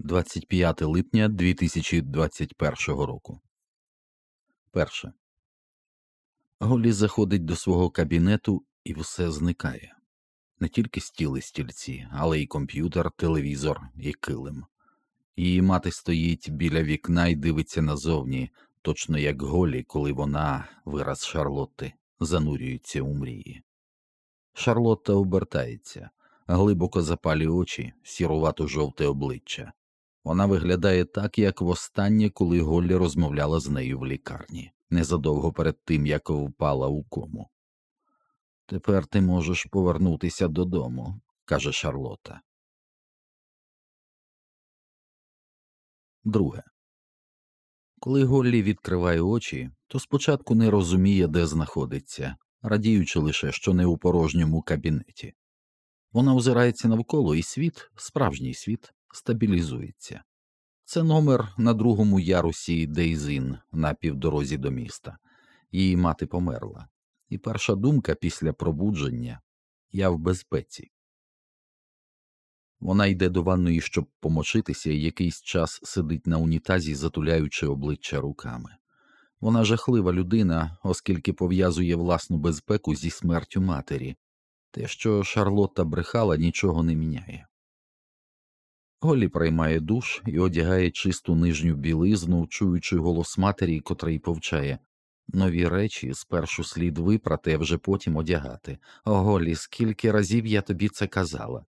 25 липня 2021 року. Перше. Голі заходить до свого кабінету і все зникає. Не тільки стіли стільці, але й комп'ютер, телевізор і килим. Її мати стоїть біля вікна і дивиться назовні, точно як голі, коли вона, вираз Шарлотти, занурюється у мрії. Шарлотта обертається, глибоко запалі очі, сірувато жовте обличчя. Вона виглядає так, як востаннє, коли Голлі розмовляла з нею в лікарні, незадовго перед тим, як впала у кому. Тепер ти можеш повернутися додому, каже Шарлота. Друге. Коли Голлі відкриває очі, то спочатку не розуміє, де знаходиться, радіючи лише, що не у порожньому кабінеті. Вона озирається навколо, і світ, справжній світ, стабілізується. Це номер на другому ярусі Дейзин на півдорозі до міста. Її мати померла, і перша думка після пробудження я в безпеці. Вона йде до ванної, щоб помочитися, і якийсь час сидить на унітазі, затуляючи обличчя руками. Вона жахлива людина, оскільки пов'язує власну безпеку зі смертю матері. Те, що Шарлотта брехала, нічого не міняє. Голі приймає душ і одягає чисту нижню білизну, чуючи голос матері, котрий повчає нові речі спершу слід випрати, а вже потім одягати. Голі, скільки разів я тобі це казала.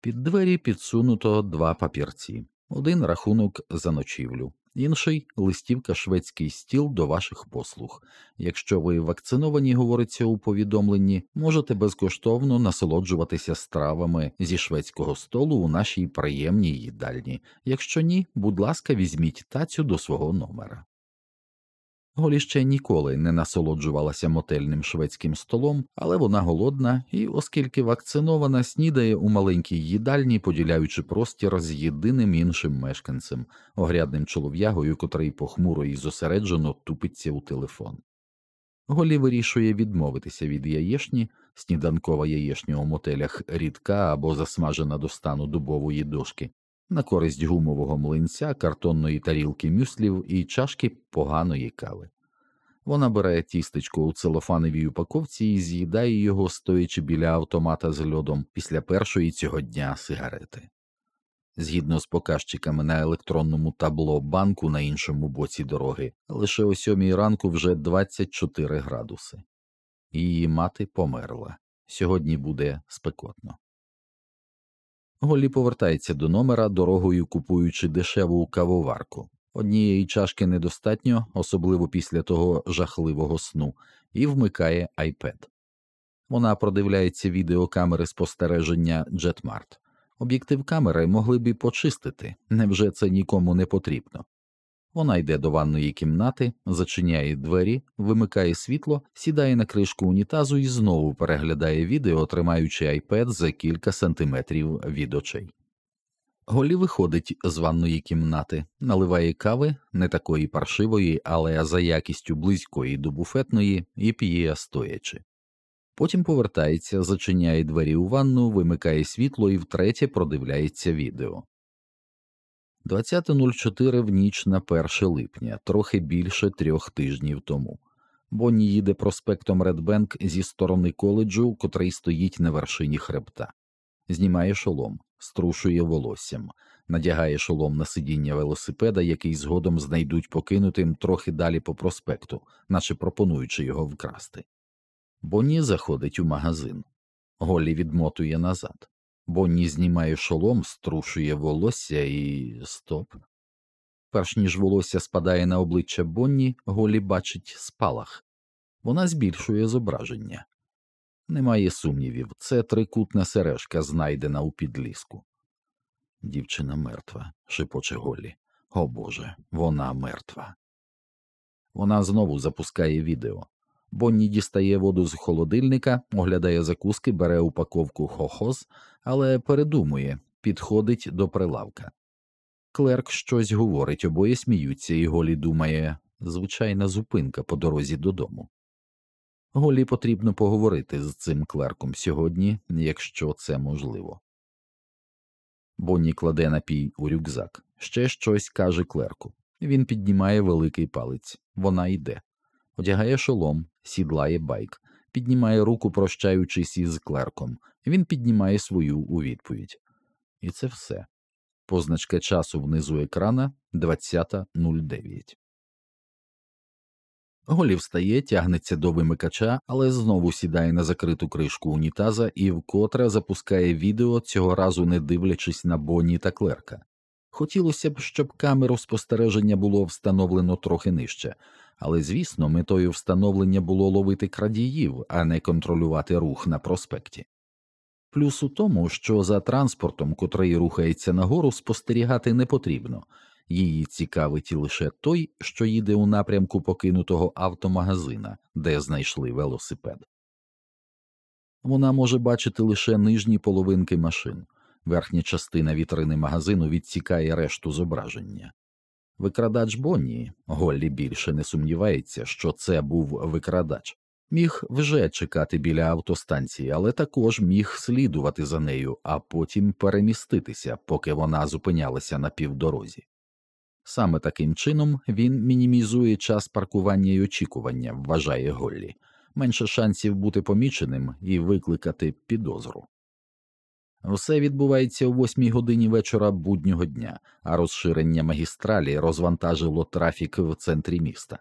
Під двері підсунуто два папірці один рахунок за ночівлю, інший листівка шведський стіл до ваших послуг. Якщо ви вакциновані, говориться у повідомленні, можете безкоштовно насолоджуватися стравами зі шведського столу у нашій приємній їдальні. Якщо ні, будь ласка, візьміть тацю до свого номера. Голі ще ніколи не насолоджувалася мотельним шведським столом, але вона голодна і, оскільки вакцинована, снідає у маленькій їдальні, поділяючи простір з єдиним іншим мешканцем, огрядним чолов'ягою, котрий похмуро і зосереджено тупиться у телефон. Голі вирішує відмовитися від яєшні, сніданкова яєшня у мотелях рідка або засмажена до стану дубової дошки, на користь гумового млинця, картонної тарілки мюслів і чашки поганої кави. Вона бере тістечко у целофановій упаковці і з'їдає його, стоячи біля автомата з льодом після першої цього дня сигарети. Згідно з показчиками на електронному табло банку на іншому боці дороги, лише о сьомій ранку вже 24 градуси. Її мати померла. Сьогодні буде спекотно. Голлі повертається до номера, дорогою купуючи дешеву кавоварку. Однієї чашки недостатньо, особливо після того жахливого сну, і вмикає iPad. Вона продивляється відеокамери спостереження JetMart. Об'єктив камери могли б і почистити, невже це нікому не потрібно. Вона йде до ванної кімнати, зачиняє двері, вимикає світло, сідає на кришку унітазу і знову переглядає відео, тримаючи iPad за кілька сантиметрів від очей. Голі виходить з ванної кімнати, наливає кави, не такої паршивої, але за якістю близької до буфетної, і п'є стоячи. Потім повертається, зачиняє двері у ванну, вимикає світло і втретє продивляється відео. 20.04 в ніч на 1 липня, трохи більше трьох тижнів тому. Бонні їде проспектом Редбенк зі сторони коледжу, котрий стоїть на вершині хребта, знімає шолом, струшує волоссям, надягає шолом на сидіння велосипеда, який згодом знайдуть покинутим трохи далі по проспекту, наче пропонуючи його вкрасти. Бонні заходить у магазин. Голлі відмотує назад. Бонні знімає шолом, струшує волосся і стоп. Перш ніж волосся спадає на обличчя Бонні, Голі бачить спалах. Вона збільшує зображення. Немає сумнівів, це трикутна сережка, знайдена у підліску. Дівчина мертва, шепоче Голлі. О Боже, вона мертва. Вона знову запускає відео. Бонні дістає воду з холодильника, оглядає закуски, бере упаковку хохоз, але передумує, підходить до прилавка. Клерк щось говорить, обоє сміються, і Голі думає звичайна зупинка по дорозі додому. Голі потрібно поговорити з цим клерком сьогодні, якщо це можливо. Бонні кладе напій у рюкзак. Ще щось каже клерку. Він піднімає великий палець. Вона йде. Одягає шолом, сідлає байк, піднімає руку, прощаючись із клерком. Він піднімає свою у відповідь. І це все. Позначка часу внизу екрана 20.09. Голі встає, тягнеться до вимикача, але знову сідає на закриту кришку унітаза і вкотре запускає відео, цього разу не дивлячись на Бонні та клерка. Хотілося б, щоб камеру спостереження було встановлено трохи нижче, але звісно, метою встановлення було ловити крадіїв, а не контролювати рух на проспекті. Плюс у тому, що за транспортом, котрий рухається нагору, спостерігати не потрібно, її цікавить лише той, що їде у напрямку покинутого автомагазина, де знайшли велосипед. Вона може бачити лише нижні половинки машин, верхня частина вітрини магазину відсікає решту зображення. Викрадач Бонні, Голлі більше не сумнівається, що це був викрадач, міг вже чекати біля автостанції, але також міг слідувати за нею, а потім переміститися, поки вона зупинялася на півдорозі. Саме таким чином він мінімізує час паркування і очікування, вважає Голлі, менше шансів бути поміченим і викликати підозру. Все відбувається о восьмій годині вечора буднього дня, а розширення магістралі розвантажило трафік в центрі міста.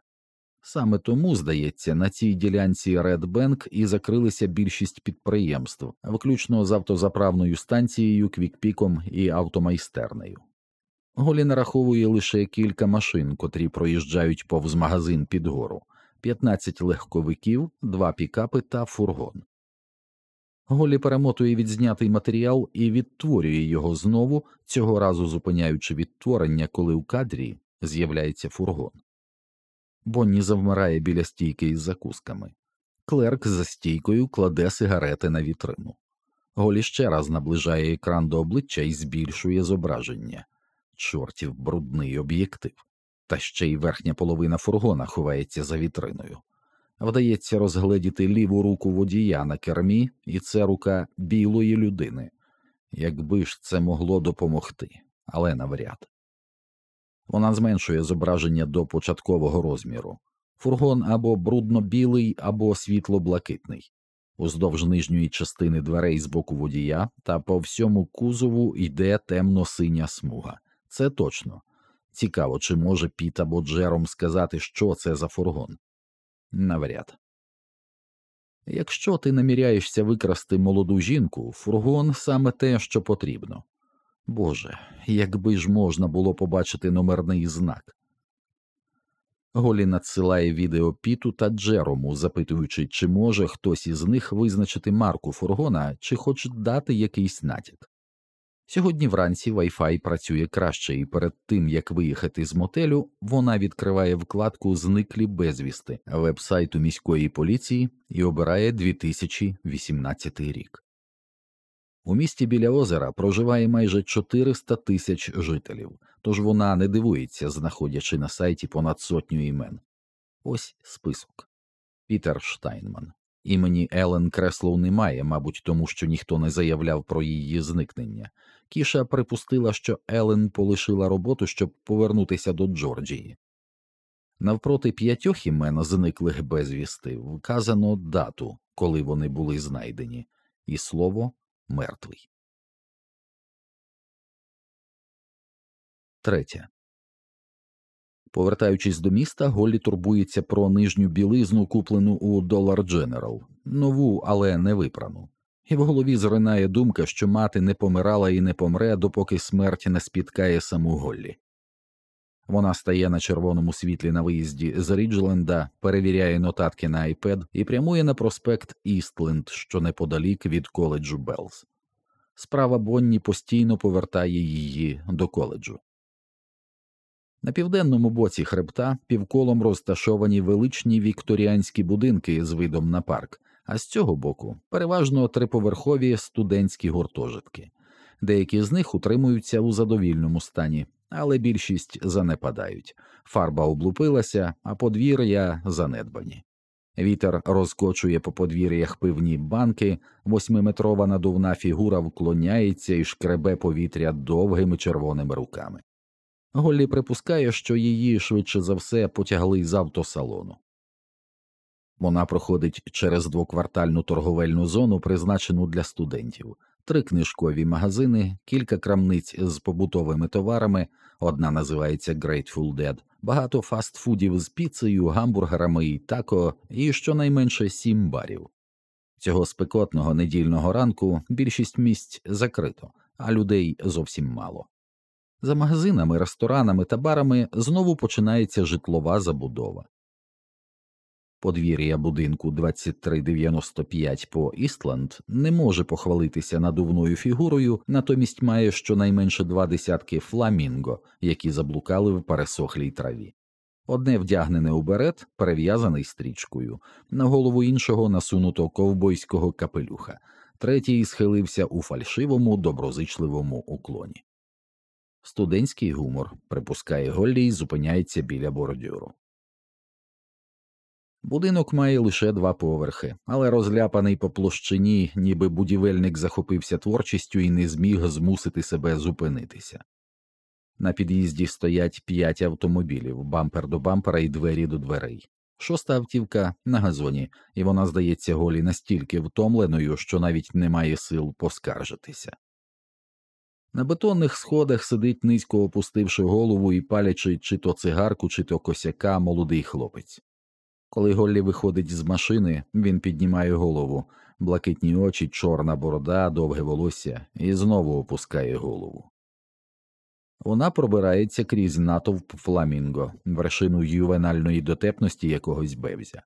Саме тому, здається, на цій ділянці Red Bank і закрилися більшість підприємств, включно з автозаправною станцією, квікпіком і автомайстернею. Голі нараховує лише кілька машин, котрі проїжджають повз магазин під гору, 15 легковиків, два пікапи та фургон. Голі перемотує відзнятий матеріал і відтворює його знову, цього разу зупиняючи відтворення, коли у кадрі з'являється фургон. Бонні завмирає біля стійки із закусками. Клерк за стійкою кладе сигарети на вітрину. Голі ще раз наближає екран до обличчя і збільшує зображення. Чортів брудний об'єктив. Та ще й верхня половина фургона ховається за вітриною. Вдається розгледіти ліву руку водія на кермі, і це рука білої людини. Якби ж це могло допомогти, але навряд. Вона зменшує зображення до початкового розміру. Фургон або брудно-білий, або світло-блакитний. Уздовж нижньої частини дверей з боку водія та по всьому кузову йде темно-синя смуга. Це точно. Цікаво, чи може Піт або Джером сказати, що це за фургон. Навряд. Якщо ти наміряєшся викрасти молоду жінку, фургон саме те, що потрібно. Боже, якби ж можна було побачити номерний знак. Голі надсилає відео Піту та Джерому, запитуючи, чи може хтось із них визначити марку фургона, чи хоч дати якийсь натяк. Сьогодні вранці Wi-Fi працює краще, і перед тим як виїхати з мотелю, вона відкриває вкладку Зниклі безвісти вебсайту міської поліції і обирає 2018 рік. У місті біля озера проживає майже 400 тисяч жителів, тож вона не дивується, знаходячи на сайті понад сотню імен. Ось список Пітер Штайнман. Імені Елен Креслоу немає, мабуть, тому що ніхто не заявляв про її зникнення. Кіша припустила, що Елен полишила роботу, щоб повернутися до Джорджії. Навпроти п'ятьох імен, зниклих безвісти, вказано дату, коли вони були знайдені, і слово мертвий. Третє. Повертаючись до міста, Голлі турбується про нижню білизну, куплену у Dollar General, нову, але не випрану. І в голові зринає думка, що мати не помирала і не помре, допоки смерть не спіткає саму Голлі. Вона стає на червоному світлі на виїзді з Ріджленда, перевіряє нотатки на iPad і прямує на проспект Істленд, що неподалік від коледжу Белз. Справа Бонні постійно повертає її до коледжу. На південному боці хребта півколом розташовані величні вікторіанські будинки з видом на парк, а з цього боку переважно триповерхові студентські гуртожитки. Деякі з них утримуються у задовільному стані, але більшість занепадають. Фарба облупилася, а подвір'я занедбані. Вітер розкочує по подвір'ях пивні банки, восьмиметрова надувна фігура вклоняється і шкребе повітря довгими червоними руками. Голлі припускає, що її швидше за все потягли з автосалону. Вона проходить через двоквартальну торговельну зону, призначену для студентів, три книжкові магазини, кілька крамниць з побутовими товарами, одна називається Grateful Dead, багато фастфудів з піцею, гамбургерами і тако, і щонайменше сім барів. Цього спекотного недільного ранку більшість місць закрито, а людей зовсім мало. За магазинами, ресторанами та барами знову починається житлова забудова. Подвір'я будинку 2395 по Істланд не може похвалитися надувною фігурою, натомість має щонайменше два десятки фламінго, які заблукали в пересохлій траві. Одне вдягнене у берет, перев'язаний стрічкою, на голову іншого насунуто ковбойського капелюха, третій схилився у фальшивому доброзичливому уклоні. Студентський гумор, припускає Голлі і зупиняється біля бордюру. Будинок має лише два поверхи, але розляпаний по площині, ніби будівельник захопився творчістю і не зміг змусити себе зупинитися. На під'їзді стоять п'ять автомобілів, бампер до бампера і двері до дверей. Шоста автівка на газоні, і вона здається голі настільки втомленою, що навіть не має сил поскаржитися. На бетонних сходах сидить низько опустивши голову і палячи чи то цигарку, чи то косяка молодий хлопець. Коли Голлі виходить з машини, він піднімає голову, блакитні очі, чорна борода, довге волосся і знову опускає голову. Вона пробирається крізь натовп фламінго, вершину ювенальної дотепності якогось бевзя.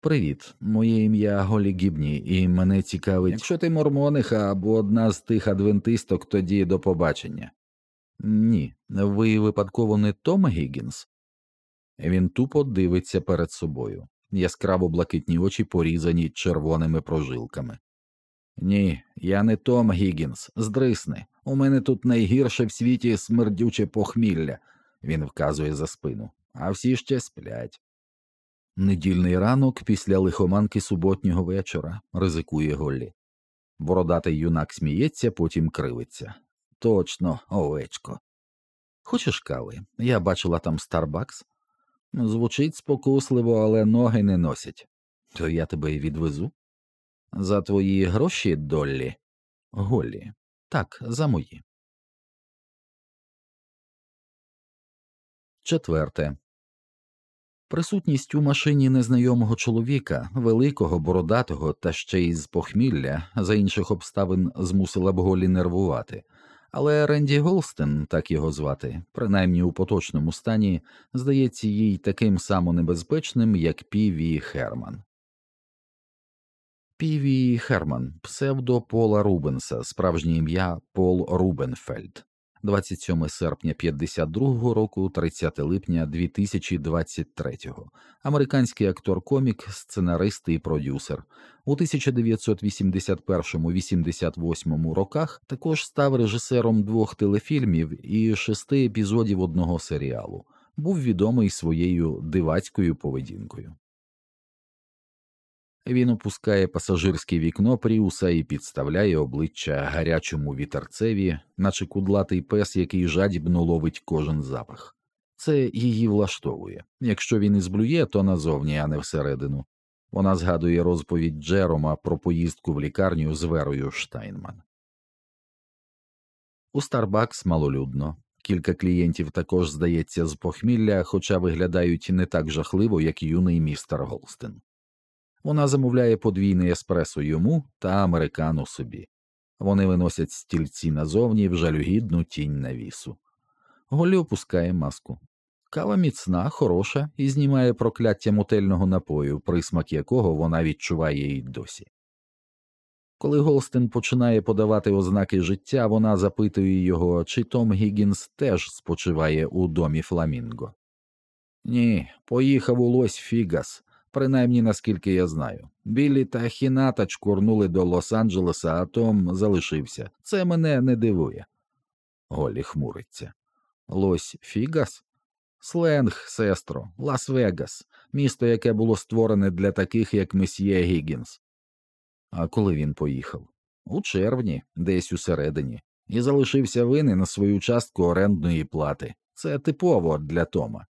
Привіт, моє ім'я Голі Гібні, і мене цікавить, якщо ти мормониха або одна з тих адвентисток, тоді до побачення. Ні, ви випадково не Том Гіггінс? Він тупо дивиться перед собою, яскраво блакитні очі порізані червоними прожилками. Ні, я не Том Гіггінс, здрисни. У мене тут найгірше в світі смердюче похмілля, він вказує за спину, а всі ще сплять. Недільний ранок після лихоманки суботнього вечора, ризикує Голлі. Бородатий юнак сміється, потім кривиться. Точно, овечко. Хочеш кави? Я бачила там Старбакс. Звучить спокусливо, але ноги не носять. То я тебе й відвезу. За твої гроші, Доллі? Голлі. Так, за мої. Четверте. Присутність у машині незнайомого чоловіка, великого, бородатого та ще й з похмілля, за інших обставин змусила б Голі нервувати, але Ренді Голстен, так його звати, принаймні у поточному стані, здається їй таким само небезпечним, як Піві Херман. Піві Херман, псевдо Пола Рубенса, справжнє ім'я Пол Рубенфельд. 27 серпня 52 року, 30 липня 2023, американський актор комік, сценарист і продюсер. У 1981-88 роках також став режисером двох телефільмів і шести епізодів одного серіалу. Був відомий своєю дивацькою поведінкою. Він опускає пасажирське вікно Пріуса і підставляє обличчя гарячому вітерцеві, наче кудлатий пес, який жадібно ловить кожен запах. Це її влаштовує. Якщо він і зблює, то назовні, а не всередину. Вона згадує розповідь Джерома про поїздку в лікарню з Верою Штайнман. У Старбакс малолюдно. Кілька клієнтів також здається з похмілля, хоча виглядають не так жахливо, як юний містер Голстен. Вона замовляє подвійний еспресо йому та американу собі. Вони виносять стільці назовні в жалюгідну тінь навісу. Голі опускає маску. Кава міцна, хороша і знімає прокляття мотельного напою, присмак якого вона відчуває й досі. Коли Голстен починає подавати ознаки життя, вона запитує його, чи Том Гіггінс теж спочиває у домі Фламінго. Ні, поїхав у Лось Фігас, принаймні наскільки я знаю. Біллі та Хіната чкурнули до Лос-Анджелеса, а Том залишився. Це мене не дивує. Голлі хмуриться. Лось Фігас? Сленг, сестро, Лас-Вегас. місто, яке було створене для таких, як месьє Гіггінс. А коли він поїхав? У червні, десь усередині, і залишився винен на свою частку орендної плати. Це типово для Тома.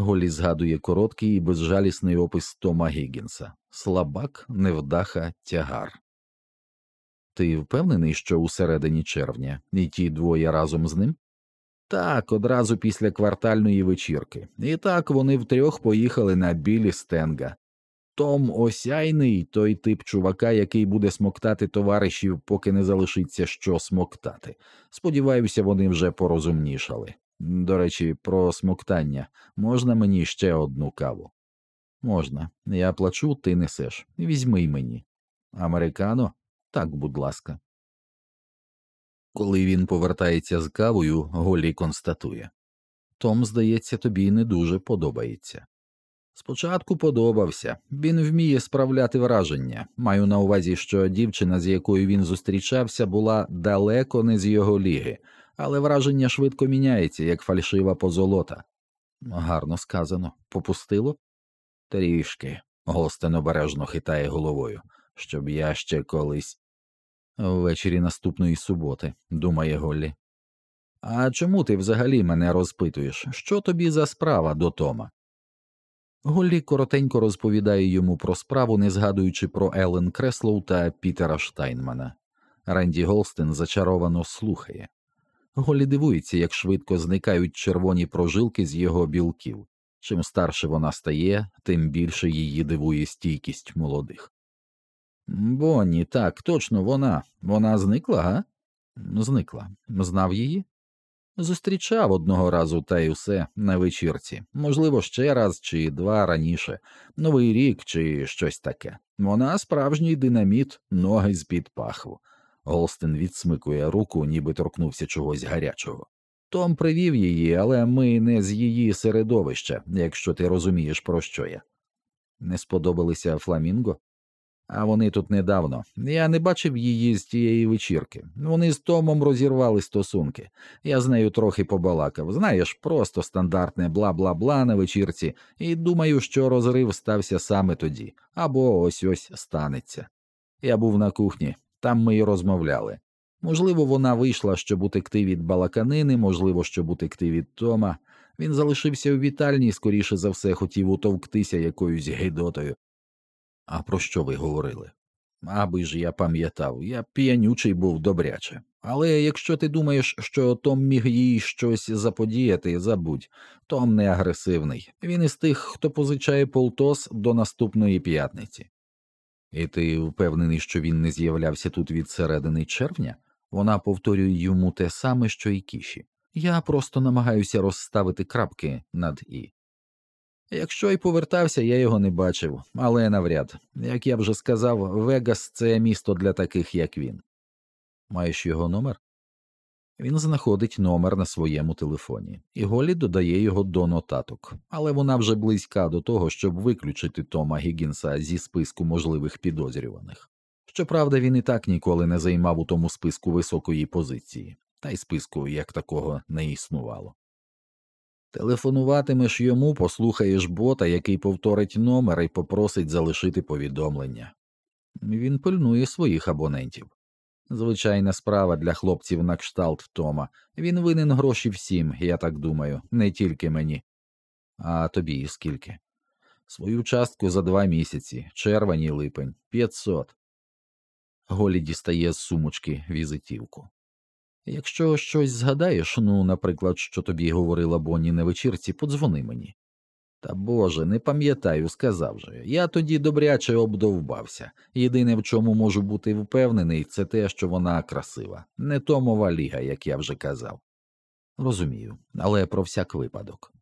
Голі згадує короткий і безжалісний опис Тома Гіггінса слабак, невдаха, тягар. Ти впевнений, що усередині червня, і ті двоє разом з ним? Так, одразу після квартальної вечірки. І так вони втрьох поїхали на білі стенга. Том осяйний той тип чувака, який буде смоктати товаришів, поки не залишиться що смоктати. Сподіваюся, вони вже порозумнішали. До речі, про смоктання можна мені ще одну каву? Можна. Я плачу, ти несеш. Візьми й мені. Американо? Так, будь ласка. Коли він повертається з кавою, Голлі констатує Том, здається, тобі не дуже подобається. Спочатку подобався, він вміє справляти враження. Маю на увазі, що дівчина, з якою він зустрічався, була далеко не з його ліги, але враження швидко міняється, як фальшива позолота. Гарно сказано, попустило? Трішки, Голстен обережно хитає головою, щоб я ще колись. Ввечері наступної суботи, думає Голлі. А чому ти взагалі мене розпитуєш? Що тобі за справа до Тома? Голлі коротенько розповідає йому про справу, не згадуючи про Елен Креслоу та Пітера Штайнмана. Ренді Голстен зачаровано слухає. Голлі дивується, як швидко зникають червоні прожилки з його білків. Чим старше вона стає, тим більше її дивує стійкість молодих. Бонні, так, точно вона. Вона зникла, га? Зникла. Знав її? Зустрічав одного разу та й усе на вечірці, можливо, ще раз чи два раніше, новий рік чи щось таке. Вона справжній динаміт, ноги з під пахву. Голстен відсмикує руку, ніби торкнувся чогось гарячого. Том привів її, але ми не з її середовища, якщо ти розумієш, про що я. Не сподобалися фламінго? А вони тут недавно. Я не бачив її з тієї вечірки. Вони з Томом розірвали стосунки. Я з нею трохи побалакав. Знаєш, просто стандартне бла бла бла на вечірці, і думаю, що розрив стався саме тоді, або ось ось станеться. Я був на кухні, там ми й розмовляли. Можливо, вона вийшла, щоб утекти від балаканини, можливо, щоб утекти від Тома. Він залишився у вітальні, скоріше за все, хотів утовктися якоюсь гейдотою. А про що ви говорили? Аби ж я пам'ятав, я п'янючий був добряче. Але якщо ти думаєш, що Том міг їй щось заподіяти, забудь, Том не агресивний. Він із тих, хто позичає полтос до наступної п'ятниці. І ти впевнений, що він не з'являвся тут від середини червня? Вона повторює йому те саме, що й кіші. Я просто намагаюся розставити крапки над і. Якщо й повертався, я його не бачив, але навряд. Як я вже сказав, Вегас це місто для таких, як він. Маєш його номер? Він знаходить номер на своєму телефоні, і Голі додає його до нотаток, але вона вже близька до того, щоб виключити Тома Гігінса зі списку можливих підозрюваних. Щоправда, він і так ніколи не займав у тому списку високої позиції, та й списку як такого не існувало. Телефонуватимеш йому, послухаєш бота, який повторить номер і попросить залишити повідомлення. Він пильнує своїх абонентів. Звичайна справа для хлопців на кшталт Тома. Він винен гроші всім, я так думаю, не тільки мені. А тобі скільки? Свою частку за два місяці, червень і липень, п'ятсот. Голі дістає з сумочки візитівку. Якщо щось згадаєш, ну, наприклад, що тобі говорила Бонні на вечірці, подзвони мені. Та Боже, не пам'ятаю, сказав же. Я тоді добряче обдовбався. Єдине, в чому можу бути впевнений, це те, що вона красива, не Томова ліга, як я вже казав. Розумію, але про всяк випадок.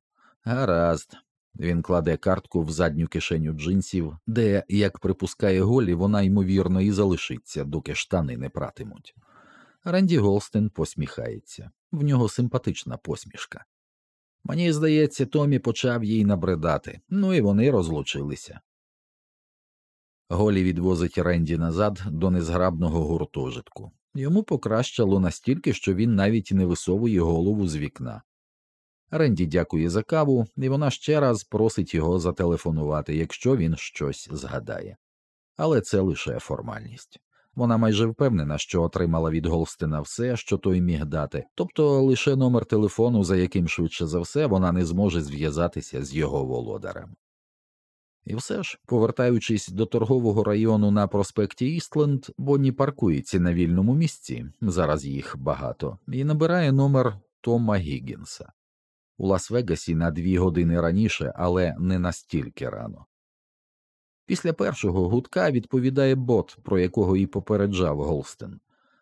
Гаразд. Він кладе картку в задню кишеню джинсів, де, як припускає Голі, вона ймовірно і залишиться, доки штани не пратимуть. Ренді Голстен посміхається, в нього симпатична посмішка. Мені здається, Томі почав їй набридати, ну і вони розлучилися. Голі відвозить Ренді назад до незграбного гуртожитку. Йому покращало настільки, що він навіть не висовує голову з вікна. Ренді дякує за каву, і вона ще раз просить його зателефонувати, якщо він щось згадає. Але це лише формальність. Вона майже впевнена, що отримала від Голстена все, що той міг дати, тобто лише номер телефону, за яким швидше за все вона не зможе зв'язатися з його володарем. І все ж, повертаючись до торгового району на проспекті Істленд, Бонні паркується на вільному місці, зараз їх багато, і набирає номер Тома Гіггінса. У Лас-Вегасі на дві години раніше, але не настільки рано. Після першого гудка відповідає бот, про якого і попереджав Голстен.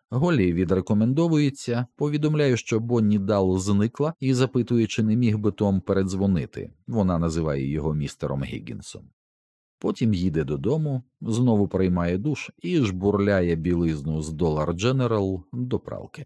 Голлі відрекомендовується, повідомляє, що Бонні Дал зникла і запитує, чи не міг би Том передзвонити. Вона називає його містером Гіггінсом. Потім їде додому, знову приймає душ і жбурляє білизну з Dollar General до пралки.